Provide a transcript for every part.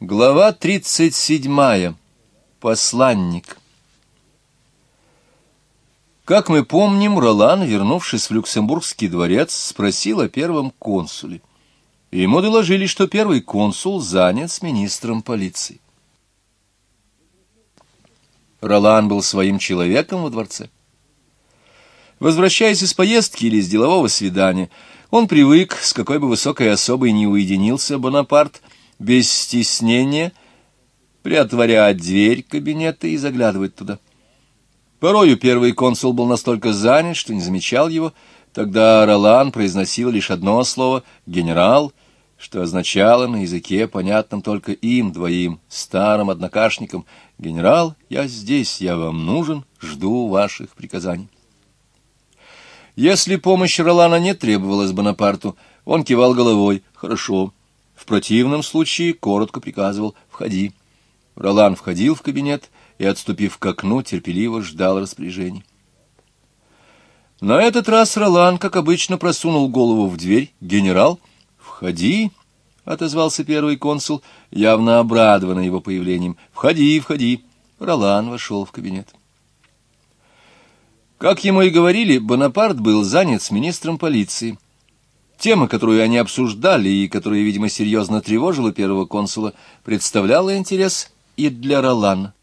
Глава тридцать седьмая. Посланник. Как мы помним, Ролан, вернувшись в Люксембургский дворец, спросил о первом консуле. Ему доложили, что первый консул занят с министром полиции. Ролан был своим человеком во дворце. Возвращаясь из поездки или из делового свидания, он привык, с какой бы высокой особой не уединился Бонапарт, без стеснения приотворять дверь кабинета и заглядывать туда. Порою первый консул был настолько занят, что не замечал его. Тогда Ролан произносил лишь одно слово «генерал», что означало на языке, понятном только им двоим, старым однокашникам, «Генерал, я здесь, я вам нужен, жду ваших приказаний». Если помощь Ролана не требовалась Бонапарту, он кивал головой «хорошо». Противном случае коротко приказывал «входи». Ролан входил в кабинет и, отступив к окну, терпеливо ждал распоряжений. На этот раз Ролан, как обычно, просунул голову в дверь. «Генерал, входи!» — отозвался первый консул, явно обрадованный его появлением. «Входи, входи!» Ролан вошел в кабинет. Как ему и говорили, Бонапарт был занят с министром полиции. Тема, которую они обсуждали и которая, видимо, серьезно тревожила первого консула, представляла интерес и для Ролана.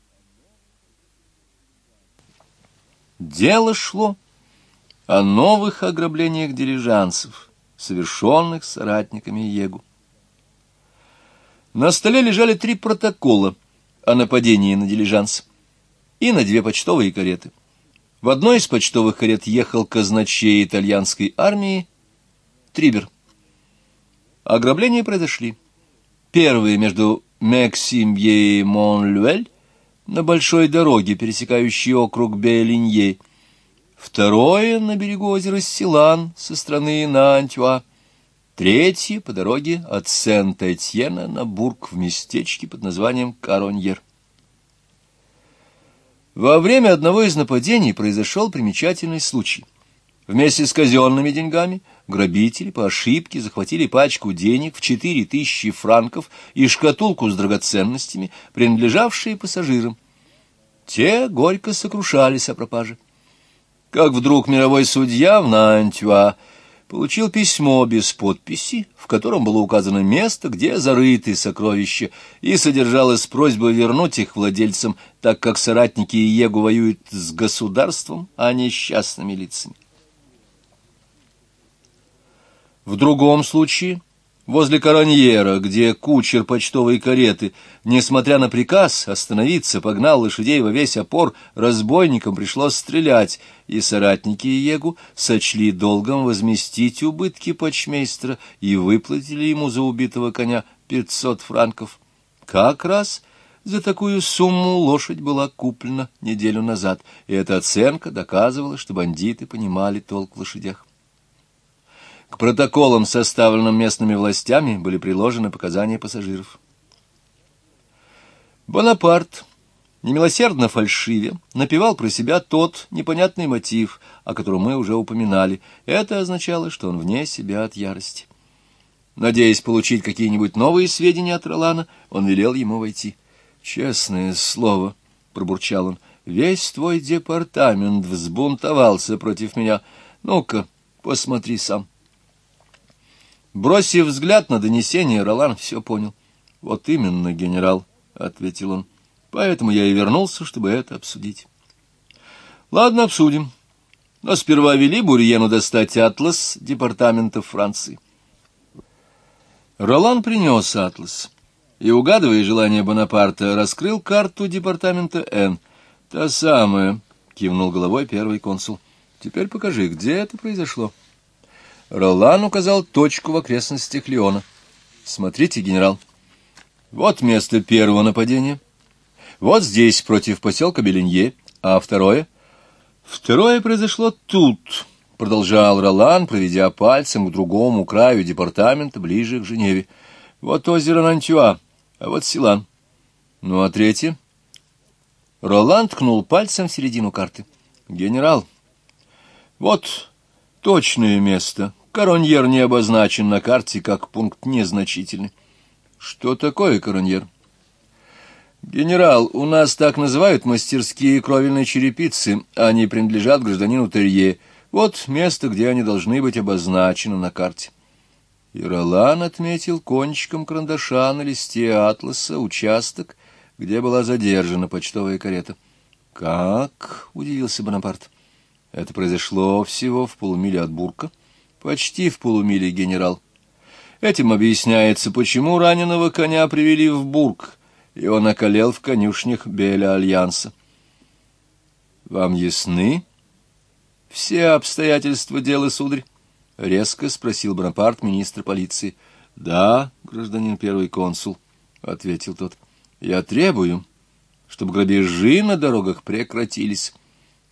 Дело шло о новых ограблениях дилижансов, совершенных соратниками Егу. На столе лежали три протокола о нападении на дилижанс и на две почтовые кареты. В одной из почтовых карет ехал казначей итальянской армии Трибер. Ограбления произошли. Первые между Мексимье и Монлюэль на большой дороге, пересекающей округ Белинье. Второе на берегу озера Силан со стороны Нантюа. Третье по дороге от Сент-Этьена на Бург в местечке под названием Кароньер. Во время одного из нападений произошел примечательный случай. Вместе с казенными деньгами грабители по ошибке захватили пачку денег в четыре тысячи франков и шкатулку с драгоценностями, принадлежавшие пассажирам. Те горько сокрушались о пропаже. Как вдруг мировой судья в Нантюа получил письмо без подписи, в котором было указано место, где зарыты сокровища, и содержалась просьба вернуть их владельцам, так как соратники Иегу воюют с государством, а не с частными лицами. В другом случае, возле Короньера, где кучер почтовой кареты, несмотря на приказ остановиться, погнал лошадей во весь опор, разбойникам пришлось стрелять, и соратники Егу сочли долгом возместить убытки почмейстера и выплатили ему за убитого коня пятьсот франков. Как раз за такую сумму лошадь была куплена неделю назад, и эта оценка доказывала, что бандиты понимали толк в лошадях. К протоколам, составленным местными властями, были приложены показания пассажиров. Бонапарт, немилосердно фальшиве, напевал про себя тот непонятный мотив, о котором мы уже упоминали. Это означало, что он вне себя от ярости. Надеясь получить какие-нибудь новые сведения от Ролана, он велел ему войти. «Честное слово», — пробурчал он, — «весь твой департамент взбунтовался против меня. Ну-ка, посмотри сам». Бросив взгляд на донесение, Ролан все понял. — Вот именно, генерал, — ответил он. — Поэтому я и вернулся, чтобы это обсудить. — Ладно, обсудим. Но сперва вели Бурьену достать атлас департамента Франции. Ролан принес атлас и, угадывая желание Бонапарта, раскрыл карту департамента Н. — Та самая, — кивнул головой первый консул. — Теперь покажи, где это произошло. — Ролан указал точку в окрестностях Леона. «Смотрите, генерал, вот место первого нападения. Вот здесь, против поселка Беленье. А второе? Второе произошло тут, — продолжал Ролан, проведя пальцем к другому краю департамента, ближе к Женеве. Вот озеро Нантюа, а вот Силан. Ну, а третье? Ролан ткнул пальцем в середину карты. Генерал, вот точное место, Короньер не обозначен на карте как пункт незначительный. Что такое Короньер? «Генерал, у нас так называют мастерские кровельной черепицы. Они принадлежат гражданину Терье. Вот место, где они должны быть обозначены на карте». И Ролан отметил кончиком карандаша на листе атласа участок, где была задержана почтовая карета. «Как?» — удивился Бонапарт. «Это произошло всего в полумиле от Бурка. Почти в полумиле, генерал. Этим объясняется, почему раненого коня привели в Бург» и он околел в конюшнях Беля Альянса. «Вам ясны все обстоятельства дела, сударь?» — резко спросил Бонапарт министра полиции. «Да, гражданин первый консул», — ответил тот. «Я требую, чтобы грабежи на дорогах прекратились.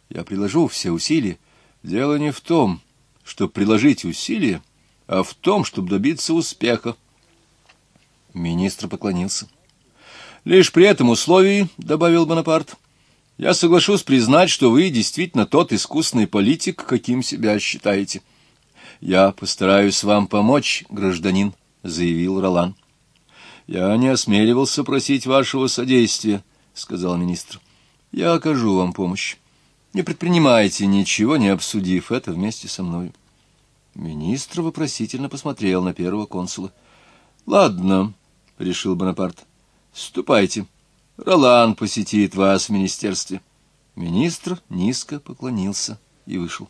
Я приложу все усилия. Дело не в том, чтобы приложить усилия, а в том, чтобы добиться успеха». Министр поклонился. Лишь при этом условии, — добавил Бонапарт, — я соглашусь признать, что вы действительно тот искусный политик, каким себя считаете. Я постараюсь вам помочь, гражданин, — заявил Ролан. Я не осмеливался просить вашего содействия, — сказал министр. Я окажу вам помощь. Не предпринимайте ничего, не обсудив это вместе со мной. Министр вопросительно посмотрел на первого консула. — Ладно, — решил Бонапарт. Ступайте. Ролан посетит вас в министерстве. Министр низко поклонился и вышел.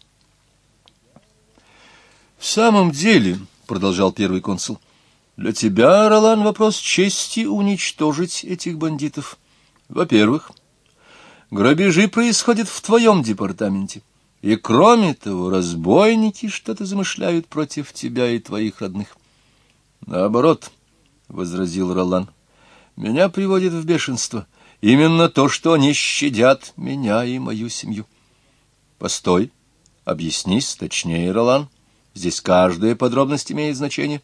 В самом деле, продолжал первый консул, для тебя, Ролан, вопрос чести уничтожить этих бандитов. Во-первых, грабежи происходят в твоем департаменте. И кроме того, разбойники что-то замышляют против тебя и твоих родных. Наоборот, — возразил Ролан, — меня приводит в бешенство. Именно то, что они щадят меня и мою семью. Постой, объяснись точнее, Ролан. Здесь каждая подробность имеет значение.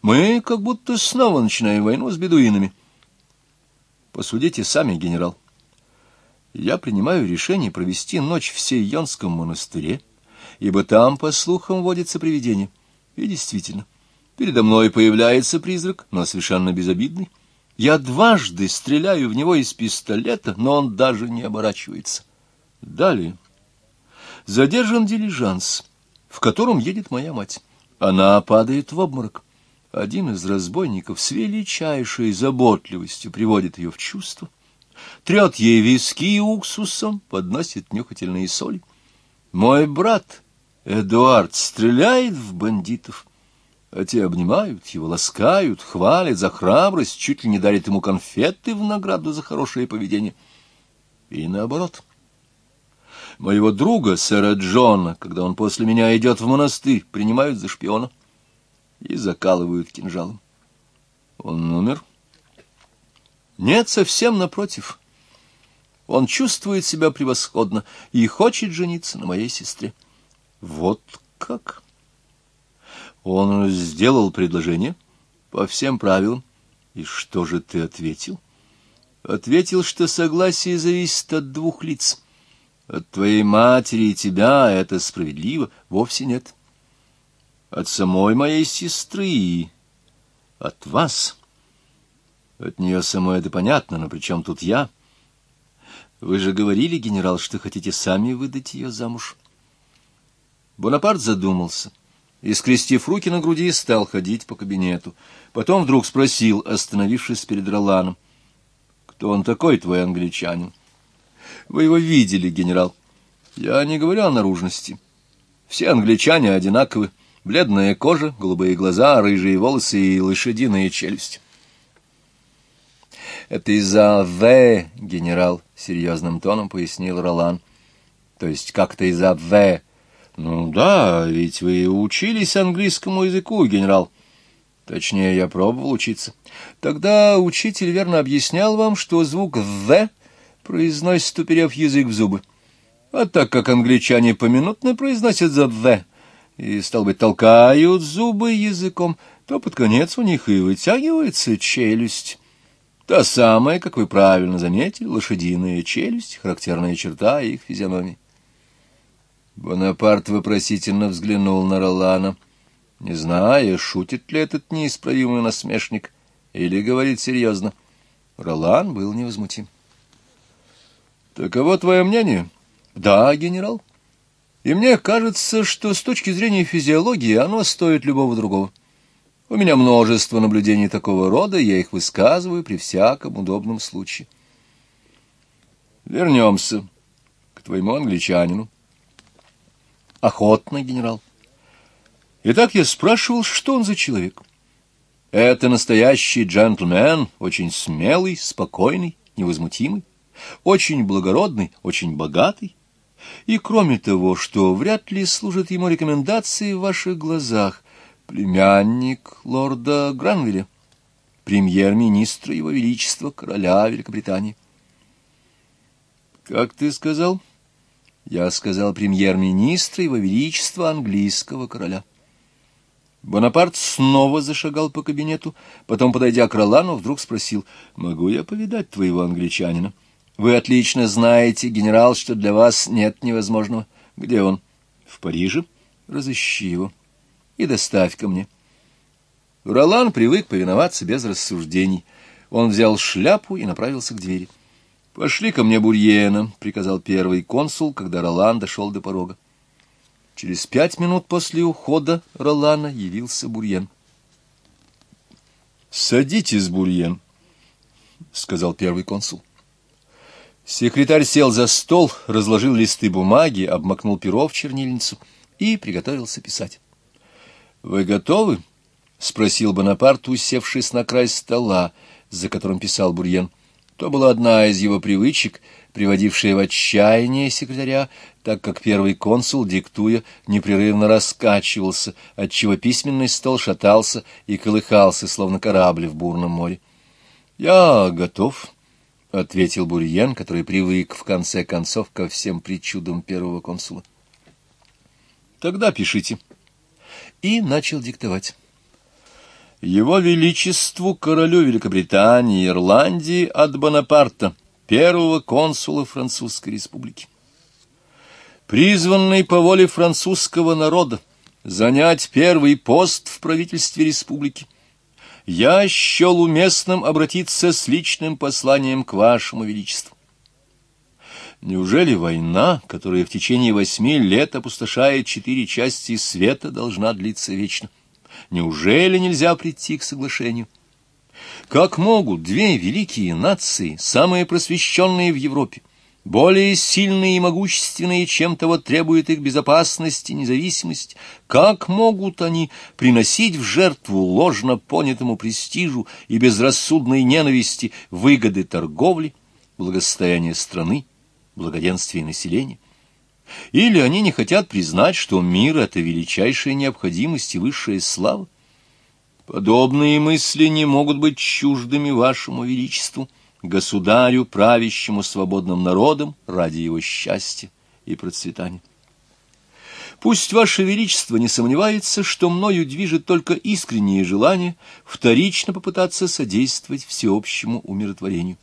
Мы как будто снова начинаем войну с бедуинами. Посудите сами, генерал. Я принимаю решение провести ночь в Сейонском монастыре, ибо там, по слухам, водится привидение. И действительно, передо мной появляется призрак, но совершенно безобидный. Я дважды стреляю в него из пистолета, но он даже не оборачивается. Далее. Задержан дилижанс, в котором едет моя мать. Она падает в обморок. Один из разбойников с величайшей заботливостью приводит ее в чувство, трет ей виски уксусом, подносит нюхательные соли. Мой брат Эдуард стреляет в бандитов, а те обнимают его, ласкают, хвалят за храбрость, чуть ли не дарят ему конфеты в награду за хорошее поведение. И наоборот. Моего друга, сэра Джона, когда он после меня идет в монастырь, принимают за шпиона и закалывают кинжалом. Он умер? Нет, совсем напротив. Он чувствует себя превосходно и хочет жениться на моей сестре. Вот как... Он сделал предложение по всем правилам. И что же ты ответил? Ответил, что согласие зависит от двух лиц. От твоей матери и тебя это справедливо? Вовсе нет. От самой моей сестры и от вас. От нее самой это понятно, но при чем тут я? Вы же говорили, генерал, что хотите сами выдать ее замуж. Бонапарт задумался и, скрестив руки на груди, стал ходить по кабинету. Потом вдруг спросил, остановившись перед Роланом. — Кто он такой, твой англичанин? — Вы его видели, генерал. — Я не говорю о наружности. Все англичане одинаковы. Бледная кожа, голубые глаза, рыжие волосы и лошадиная челюсть. — Это из-за «в», генерал, — серьезным тоном пояснил Ролан. — То есть как-то из-за «в», ну да, ведь вы учились английскому языку, генерал. Точнее, я пробовал учиться. Тогда учитель верно объяснял вам, что звук «в» произносит, уперев язык в зубы. А так как англичане поминутно произносят за «в» и, стал быть, толкают зубы языком, то под конец у них и вытягивается челюсть. Та самая, как вы правильно заметили, лошадиная челюсть, характерная черта их физиономии. Бонапарт вопросительно взглянул на Ролана, не зная, шутит ли этот неисправимый насмешник или говорит серьезно. Ролан был невозмутим. «Таково твое мнение?» «Да, генерал. И мне кажется, что с точки зрения физиологии оно стоит любого другого. У меня множество наблюдений такого рода, я их высказываю при всяком удобном случае. Вернемся к твоему англичанину. Охотно, генерал. Итак, я спрашивал, что он за человек. Это настоящий джентльмен, очень смелый, спокойный, невозмутимый, очень благородный, очень богатый. И кроме того, что вряд ли служат ему рекомендации в ваших глазах, племянник лорда Гранвилля, премьер-министра его величества, короля Великобритании. «Как ты сказал?» «Я сказал премьер-министра его величества английского короля». Бонапарт снова зашагал по кабинету, потом, подойдя к Ролану, вдруг спросил, «Могу я повидать твоего англичанина?» «Вы отлично знаете, генерал, что для вас нет невозможного. Где он?» «В Париже. Разыщи его» и доставь ко мне. Ролан привык повиноваться без рассуждений. Он взял шляпу и направился к двери. — Пошли ко мне Бурьена, — приказал первый консул, когда Ролан дошел до порога. Через пять минут после ухода Ролана явился Бурьен. — Садитесь, Бурьен, — сказал первый консул. Секретарь сел за стол, разложил листы бумаги, обмакнул перо в чернильницу и приготовился писать. — Вы готовы? — спросил Бонапарт, усевшись на край стола, за которым писал Бурьен. То была одна из его привычек, приводившая в отчаяние секретаря, так как первый консул, диктуя, непрерывно раскачивался, отчего письменный стол шатался и колыхался, словно корабль в бурном море. — Я готов, — ответил Бурьен, который привык, в конце концов, ко всем причудам первого консула. — Тогда пишите. — и начал диктовать. Его Величеству королю Великобритании и Ирландии от Бонапарта, первого консула Французской Республики. Призванный по воле французского народа занять первый пост в правительстве республики, я счел уместным обратиться с личным посланием к вашему величеству. Неужели война, которая в течение восьми лет опустошает четыре части света, должна длиться вечно? Неужели нельзя прийти к соглашению? Как могут две великие нации, самые просвещенные в Европе, более сильные и могущественные, чем того требует их безопасность и независимость, как могут они приносить в жертву ложно понятому престижу и безрассудной ненависти выгоды торговли, благосостояния страны, благоденствия населения. Или они не хотят признать, что мир — это величайшая необходимость и высшая слава. Подобные мысли не могут быть чуждыми вашему величеству, государю, правящему свободным народом ради его счастья и процветания. Пусть ваше величество не сомневается, что мною движет только искреннее желание вторично попытаться содействовать всеобщему умиротворению.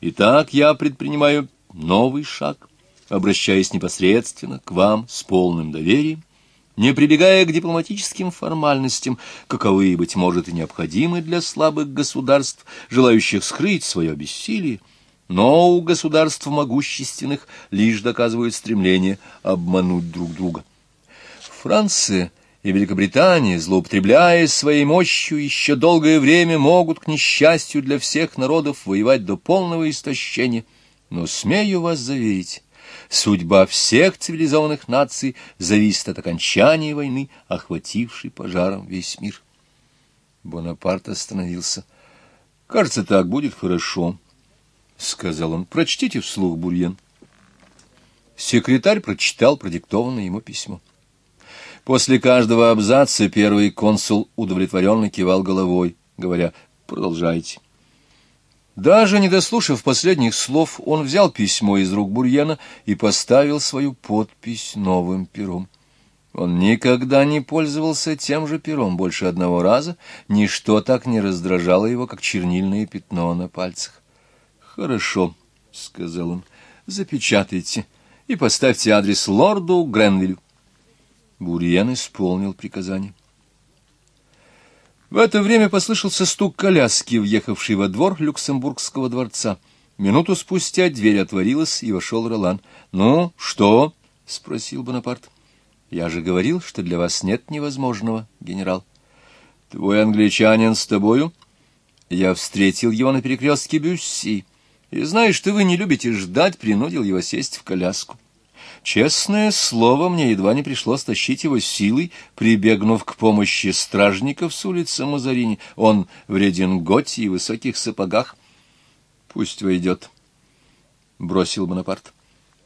Итак, я предпринимаю новый шаг, обращаясь непосредственно к вам с полным доверием, не прибегая к дипломатическим формальностям, каковые, быть может, и необходимы для слабых государств, желающих скрыть свое бессилие, но у государств могущественных лишь доказывают стремление обмануть друг друга. Франция и Великобритания, злоупотребляя своей мощью, еще долгое время могут, к несчастью для всех народов, воевать до полного истощения – но смею вас заверить, судьба всех цивилизованных наций зависит от окончания войны, охватившей пожаром весь мир. Бонапарт остановился. «Кажется, так будет хорошо», — сказал он. «Прочтите вслух, Бурьен». Секретарь прочитал продиктованное ему письмо. После каждого абзаца первый консул удовлетворенно кивал головой, говоря «продолжайте». Даже не дослушав последних слов, он взял письмо из рук Бурьяна и поставил свою подпись новым пером. Он никогда не пользовался тем же пером больше одного раза, ничто так не раздражало его, как чернильное пятно на пальцах. «Хорошо», — сказал он, — «запечатайте и поставьте адрес лорду Гренвилю». Бурьен исполнил приказание. В это время послышался стук коляски, въехавшей во двор Люксембургского дворца. Минуту спустя дверь отворилась, и вошел Ролан. — Ну, что? — спросил Бонапарт. — Я же говорил, что для вас нет невозможного, генерал. — Твой англичанин с тобою? Я встретил его на перекрестке Бюсси, и, знаешь, что вы не любите ждать, принудил его сесть в коляску. Честное слово, мне едва не пришлось тащить его силой, прибегнув к помощи стражников с улицы Мазарини. Он в рединготе и высоких сапогах. — Пусть войдет, — бросил Бонапарт.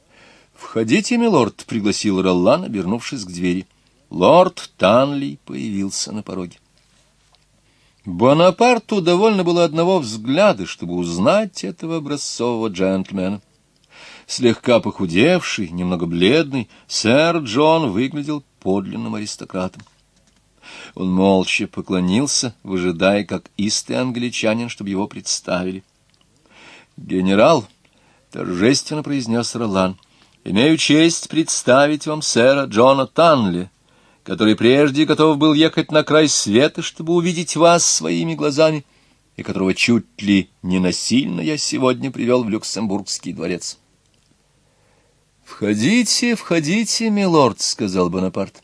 — Входите, милорд, — пригласил Роллан, обернувшись к двери. Лорд Танли появился на пороге. Бонапарту довольно было одного взгляда, чтобы узнать этого образцового джентльмена. Слегка похудевший, немного бледный, сэр Джон выглядел подлинным аристократом. Он молча поклонился, выжидая, как истый англичанин, чтобы его представили. «Генерал», — торжественно произнес Ролан, — «имею честь представить вам сэра Джона Танли, который прежде готов был ехать на край света, чтобы увидеть вас своими глазами, и которого чуть ли не насильно я сегодня привел в Люксембургский дворец. «Входите, входите, милорд», — сказал Бонапарт.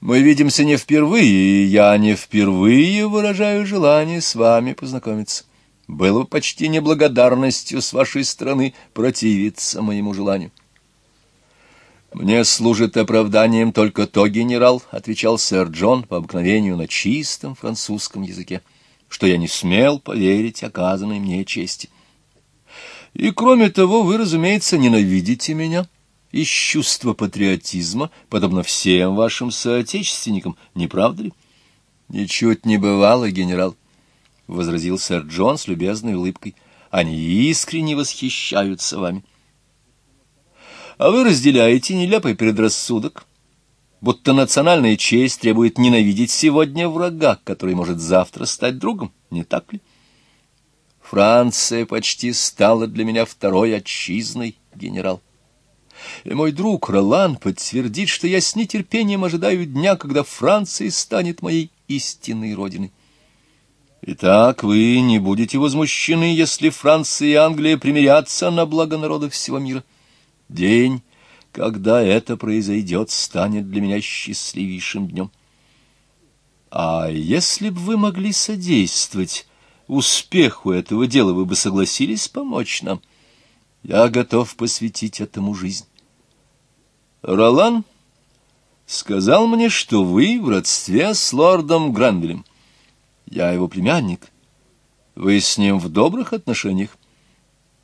«Мы видимся не впервые, и я не впервые выражаю желание с вами познакомиться. Было бы почти неблагодарностью с вашей стороны противиться моему желанию». «Мне служит оправданием только то, генерал», — отвечал сэр Джон по обыкновению на чистом французском языке, «что я не смел поверить оказанной мне чести. И, кроме того, вы, разумеется, ненавидите меня» из чувства патриотизма, подобно всем вашим соотечественникам, не правда ли? — Ничуть не бывало, генерал, — возразил сэр Джон с любезной улыбкой. — Они искренне восхищаются вами. — а вы разделяете нелепый предрассудок, будто национальная честь требует ненавидеть сегодня врага, который может завтра стать другом, не так ли? Франция почти стала для меня второй отчизной, генерал. И мой друг Ролан подтвердит, что я с нетерпением ожидаю дня, когда Франция станет моей истинной родиной. Итак, вы не будете возмущены, если Франция и Англия примирятся на благо народа всего мира. — День, когда это произойдет, станет для меня счастливейшим днем. А если бы вы могли содействовать успеху этого дела, вы бы согласились помочь нам? Я готов посвятить этому жизнь. Ролан сказал мне, что вы в родстве с лордом Гранвилем. Я его племянник. Вы с ним в добрых отношениях.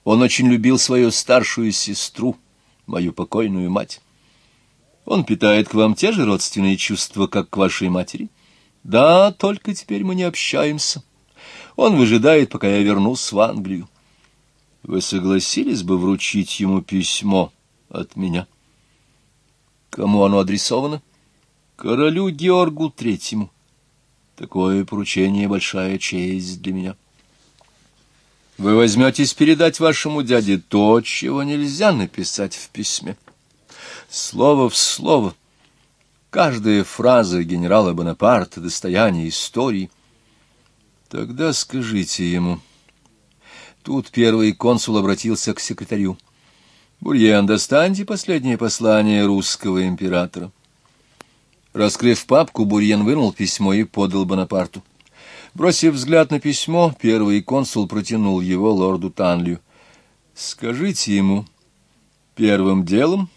Он очень любил свою старшую сестру — мою покойную мать. Он питает к вам те же родственные чувства, как к вашей матери. Да, только теперь мы не общаемся. Он выжидает, пока я вернусь в Англию. Вы согласились бы вручить ему письмо от меня? Кому оно адресовано? Королю Георгу Третьему. Такое поручение — большая честь для меня. Вы возьметесь передать вашему дяде то, чего нельзя написать в письме. Слово в слово. Каждая фраза генерала Бонапарта — достояние истории. Тогда скажите ему. Тут первый консул обратился к секретарю. «Бурьен, достаньте последнее послание русского императора». Раскрыв папку, Бурьен вынул письмо и подал Бонапарту. Бросив взгляд на письмо, первый консул протянул его лорду Танлию. «Скажите ему первым делом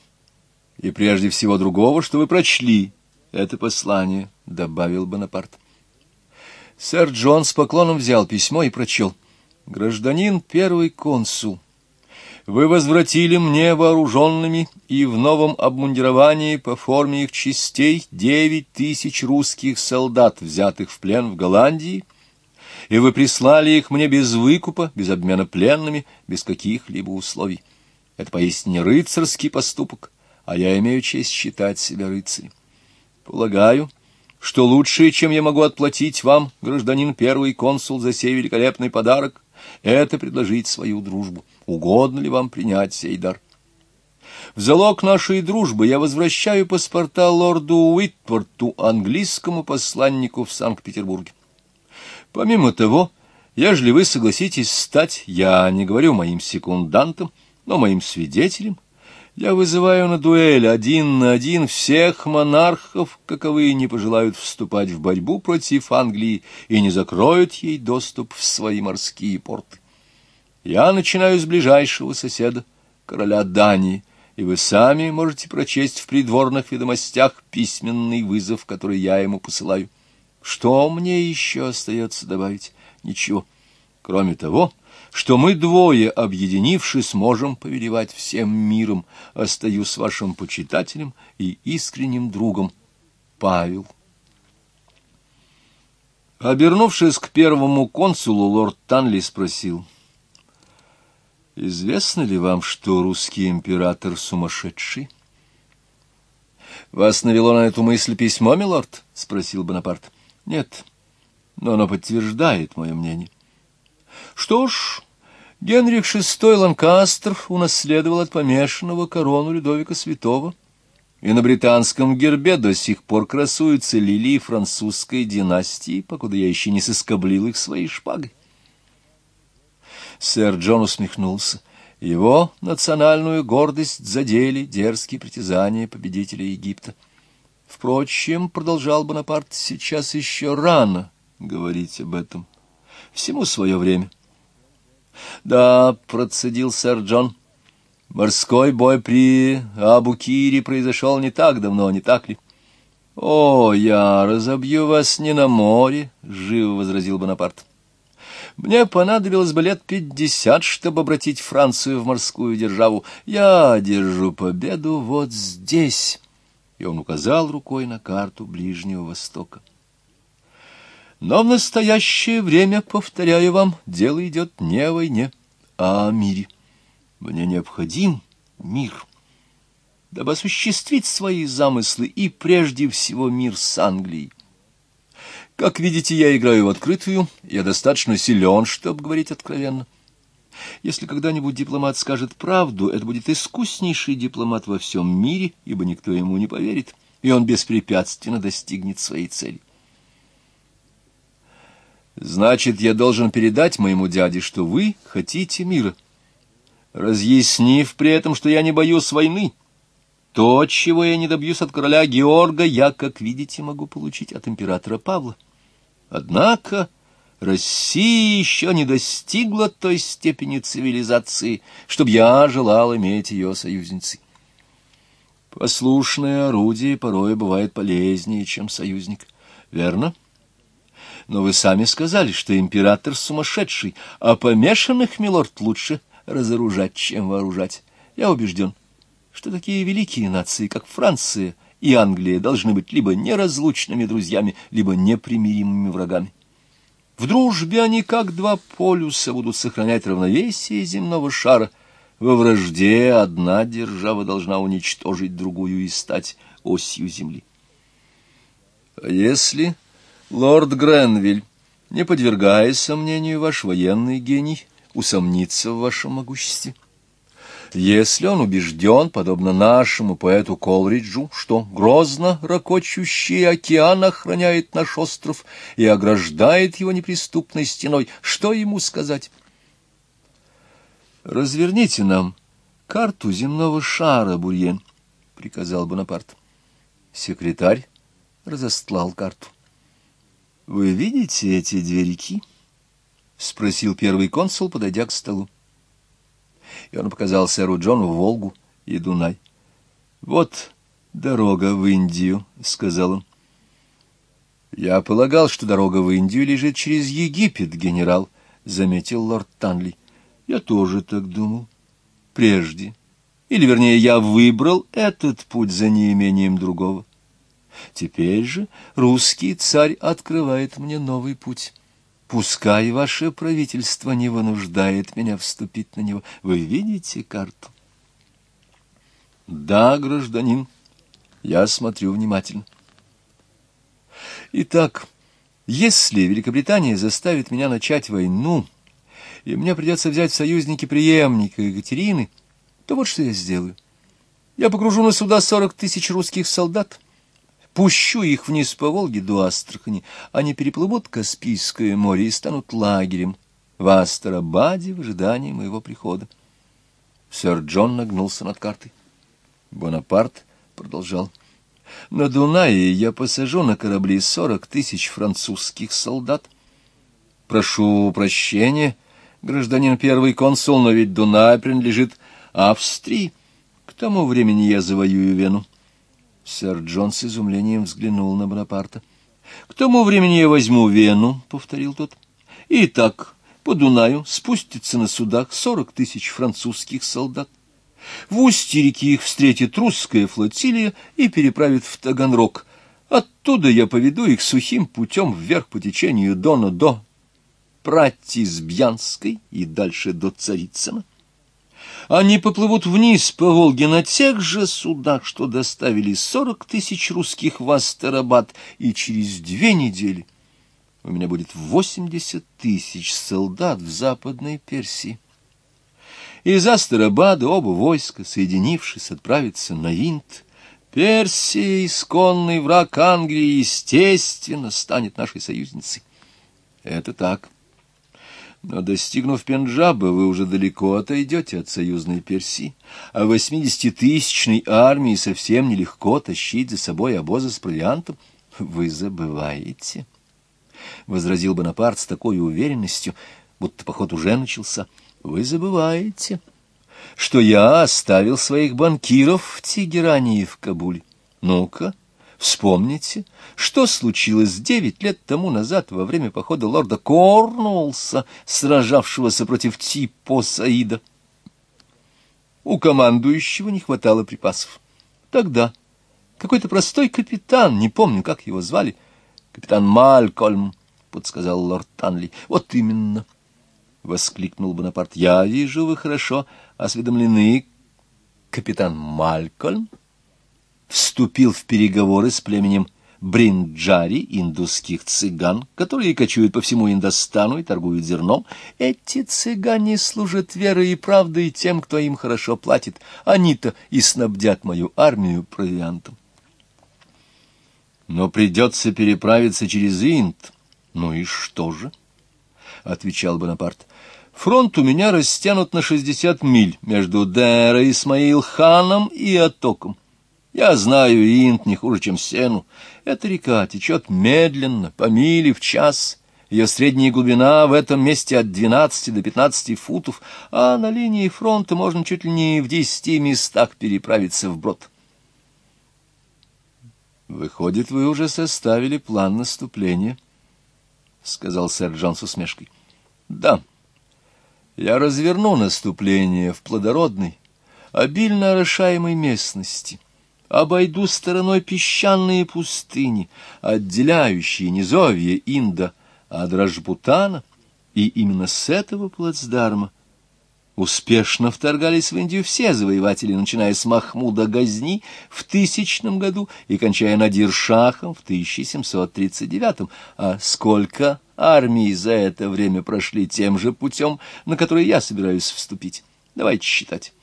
и прежде всего другого, что вы прочли это послание», — добавил Бонапарт. Сэр Джон с поклоном взял письмо и прочел. «Гражданин первый консул, вы возвратили мне вооруженными и в новом обмундировании по форме их частей девять тысяч русских солдат, взятых в плен в Голландии, и вы прислали их мне без выкупа, без обмена пленными, без каких-либо условий. Это поистине рыцарский поступок, а я имею честь считать себя рыцарем. Полагаю, что лучшее, чем я могу отплатить вам, гражданин первый консул, за сей великолепный подарок, это предложить свою дружбу. Угодно ли вам принять сей дар? В залог нашей дружбы я возвращаю паспорта лорду Уитпорту, английскому посланнику в Санкт-Петербурге. Помимо того, ежели вы согласитесь стать, я не говорю моим секундантом, но моим свидетелем, я вызываю на дуэль один на один всех монархов, каковые не пожелают вступать в борьбу против Англии и не закроют ей доступ в свои морские порты. Я начинаю с ближайшего соседа, короля Дании, и вы сами можете прочесть в придворных ведомостях письменный вызов, который я ему посылаю. Что мне еще остается добавить? Ничего. Кроме того, что мы двое, объединившись, можем повелевать всем миром. Остаюсь вашим почитателем и искренним другом. Павел. Обернувшись к первому консулу, лорд Танли спросил. «Известно ли вам, что русский император сумасшедший?» «Вас навело на эту мысль письмо, милорд?» — спросил Бонапарт. «Нет, но оно подтверждает мое мнение». «Что ж, Генрих VI Ланкастер унаследовал от помешанного корону Людовика Святого, и на британском гербе до сих пор красуются лилии французской династии, покуда я еще не соскоблил их своей шпагой. Сэр Джон усмехнулся. Его национальную гордость задели дерзкие притязания победителя Египта. Впрочем, продолжал Бонапарт, сейчас еще рано говорить об этом. Всему свое время. Да, процедил сэр Джон. Морской бой при Абукире произошел не так давно, не так ли? О, я разобью вас не на море, живо возразил Бонапарт. Мне понадобилось бы лет пятьдесят, чтобы обратить Францию в морскую державу. Я держу победу вот здесь. И он указал рукой на карту Ближнего Востока. Но в настоящее время, повторяю вам, дело идет не о войне, а о мире. Мне необходим мир, дабы осуществить свои замыслы и прежде всего мир с Англией. Как видите, я играю в открытую, я достаточно силен, чтобы говорить откровенно. Если когда-нибудь дипломат скажет правду, это будет искуснейший дипломат во всем мире, ибо никто ему не поверит, и он беспрепятственно достигнет своей цели. Значит, я должен передать моему дяде, что вы хотите мира, разъяснив при этом, что я не боюсь войны. То, чего я не добьюсь от короля Георга, я, как видите, могу получить от императора Павла. Однако Россия еще не достигла той степени цивилизации, чтобы я желал иметь ее союзницей. Послушное орудие порой бывает полезнее, чем союзник. Верно? — но вы сами сказали, что император сумасшедший, а помешанных, милорд, лучше разоружать, чем вооружать. Я убежден, что такие великие нации, как Франция и Англия, должны быть либо неразлучными друзьями, либо непримиримыми врагами. В дружбе они, как два полюса, будут сохранять равновесие земного шара. Во вражде одна держава должна уничтожить другую и стать осью земли. А если Лорд Гренвиль, не подвергая сомнению ваш военный гений, усомнится в вашем могуществе. Если он убежден, подобно нашему поэту Колриджу, что грозно ракочущий океан охраняет наш остров и ограждает его неприступной стеной, что ему сказать? «Разверните нам карту земного шара, Бурьен», — приказал Бонапарт. Секретарь разостлал карту. — Вы видите эти две реки? — спросил первый консул, подойдя к столу. И он показал сэру Джону Волгу и Дунай. — Вот дорога в Индию, — сказал он. — Я полагал, что дорога в Индию лежит через Египет, генерал, — заметил лорд Танли. — Я тоже так думал. Прежде. Или, вернее, я выбрал этот путь за неимением другого. — Теперь же русский царь открывает мне новый путь. Пускай ваше правительство не вынуждает меня вступить на него. Вы видите карту? Да, гражданин, я смотрю внимательно. Итак, если Великобритания заставит меня начать войну, и мне придется взять в союзники преемника Екатерины, то вот что я сделаю. Я погружу на суда сорок тысяч русских солдат — Пущу их вниз по Волге до Астрахани, они переплывут Каспийское море и станут лагерем в Астарабаде в ожидании моего прихода. Сэр Джон нагнулся над картой. Бонапарт продолжал. На Дунае я посажу на корабли сорок тысяч французских солдат. Прошу прощения, гражданин первый консул, но ведь Дунай принадлежит Австрии. К тому времени я завоюю Вену. Сэр Джон с изумлением взглянул на Бонапарта. — К тому времени я возьму Вену, — повторил тот. — Итак, по Дунаю спустится на судах сорок тысяч французских солдат. В устье реки их встретит русская флотилия и переправит в Таганрог. Оттуда я поведу их сухим путем вверх по течению Дона до Пратисбьянской и дальше до Царицына. Они поплывут вниз по Волге на тех же судах, что доставили сорок тысяч русских в Астарабад, и через две недели у меня будет восемьдесят тысяч солдат в Западной Персии. Из Астарабада оба войска, соединившись, отправятся на Инд. Персия, исконный враг Англии, естественно, станет нашей союзницей. Это так. Но, достигнув Пенджаба, вы уже далеко отойдете от союзной Персии, а восьмидесятитысячной армии совсем нелегко тащить за собой обозы с провиантом. Вы забываете, — возразил Бонапарт с такой уверенностью, будто поход уже начался. Вы забываете, что я оставил своих банкиров в Тегеране и в Кабуле. Ну-ка, — Вспомните, что случилось девять лет тому назад во время похода лорда Корнуолса, сражавшегося против Типо Саида. У командующего не хватало припасов. Тогда какой-то простой капитан, не помню, как его звали, капитан Малькольм, подсказал лорд Танли. Вот именно, — воскликнул Бонапарт. — Я вижу, вы хорошо осведомлены, капитан Малькольм вступил в переговоры с племенем бринджари, индусских цыган, которые кочуют по всему Индостану и торгуют зерном. Эти цыгане служат верой и правдой тем, кто им хорошо платит. Они-то и снабдят мою армию провиантом. Но придется переправиться через Инд. Ну и что же? — отвечал Бонапарт. Фронт у меня растянут на шестьдесят миль между Дера Исмаил-ханом и Атоком. Я знаю Инд не хуже, чем Сену. Эта река течет медленно, по миле в час. Ее средняя глубина в этом месте от 12 до 15 футов, а на линии фронта можно чуть ли не в десяти местах переправиться вброд. «Выходит, вы уже составили план наступления», — сказал сэр Джон с усмешкой. «Да, я разверну наступление в плодородной, обильно орошаемой местности» обойду стороной песчаные пустыни, отделяющие низовье Инда от Раджпутана, и именно с этого плацдарма успешно вторгались в Индию все завоеватели, начиная с Махмуда Газни в тысячном году и кончая Надир-Шахом в 1739. А сколько армий за это время прошли тем же путем, на который я собираюсь вступить? Давайте считать.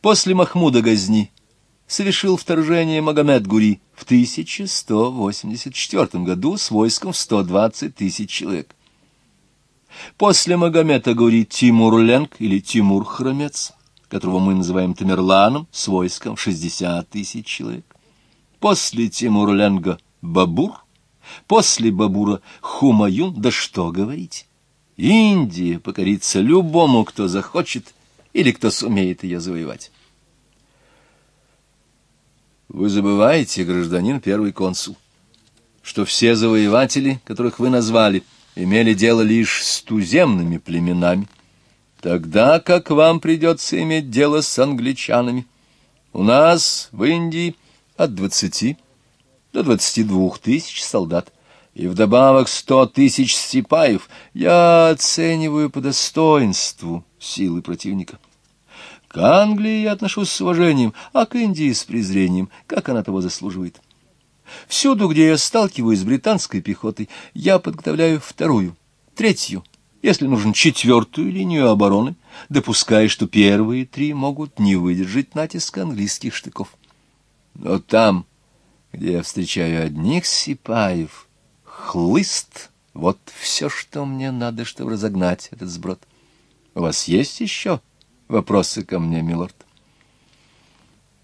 После Махмуда Газни совершил вторжение Магомед Гури в 1184 году с войском в 120 тысяч человек. После Магомета Гури Тимур-Ленг или Тимур-Хромец, которого мы называем Тамерланом, с войском в 60 тысяч человек. После Тимур-Ленга Бабур, после Бабура Хумаюн, да что говорить. Индия покорится любому, кто захочет или кто сумеет ее завоевать. Вы забываете, гражданин первый консул, что все завоеватели, которых вы назвали, имели дело лишь с туземными племенами, тогда как вам придется иметь дело с англичанами. У нас в Индии от двадцати до двадцати двух тысяч солдат, и вдобавок сто тысяч степаев я оцениваю по достоинству силы противника. К Англии я отношусь с уважением, а к Индии с презрением, как она того заслуживает. Всюду, где я сталкиваюсь с британской пехотой, я подготовляю вторую, третью, если нужен четвертую линию обороны, допуская, что первые три могут не выдержать натиска английских штыков. Но там, где я встречаю одних сипаев, хлыст — вот все, что мне надо, чтобы разогнать этот сброд. У вас есть еще вопросы ко мне, милорд?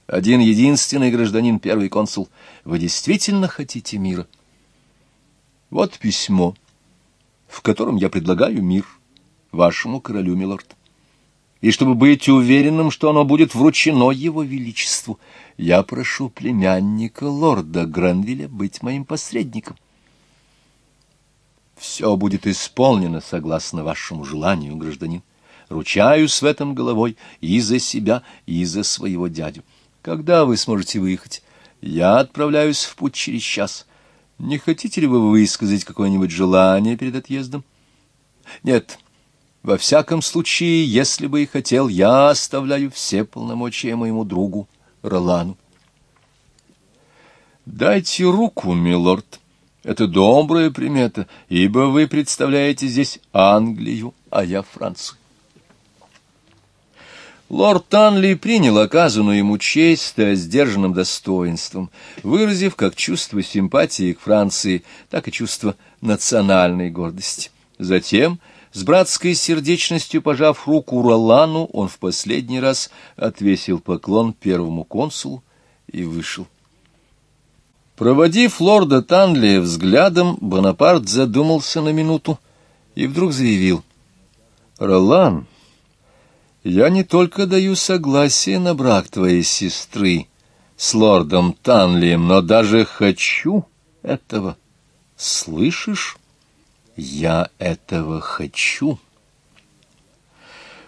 Один единственный гражданин, первый консул. Вы действительно хотите мира? Вот письмо, в котором я предлагаю мир вашему королю, милорд. И чтобы быть уверенным, что оно будет вручено его величеству, я прошу племянника лорда Гранвилля быть моим посредником. Все будет исполнено согласно вашему желанию, гражданин. Ручаюсь в этом головой и за себя, и за своего дядю. Когда вы сможете выехать? Я отправляюсь в путь через час. Не хотите ли вы высказать какое-нибудь желание перед отъездом? Нет. Во всяком случае, если бы и хотел, я оставляю все полномочия моему другу Ролану. Дайте руку, милорд. Это добрая примета, ибо вы представляете здесь Англию, а я Францию. Лорд Танли принял оказанную ему честь с сдержанным достоинством, выразив как чувство симпатии к Франции, так и чувство национальной гордости. Затем, с братской сердечностью пожав руку Ролану, он в последний раз отвесил поклон первому консулу и вышел. Проводив лорда Танли взглядом, Бонапарт задумался на минуту и вдруг заявил. — Ролан, я не только даю согласие на брак твоей сестры с лордом Танлием, но даже хочу этого. Слышишь? Я этого хочу.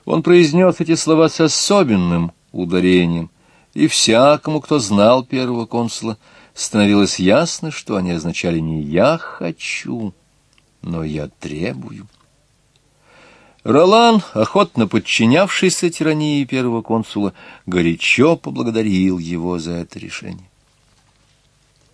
Он произнес эти слова с особенным ударением, и всякому, кто знал первого консула, — становилось ясно, что они означали не «я хочу», но «я требую». Ролан, охотно подчинявшийся тирании первого консула, горячо поблагодарил его за это решение.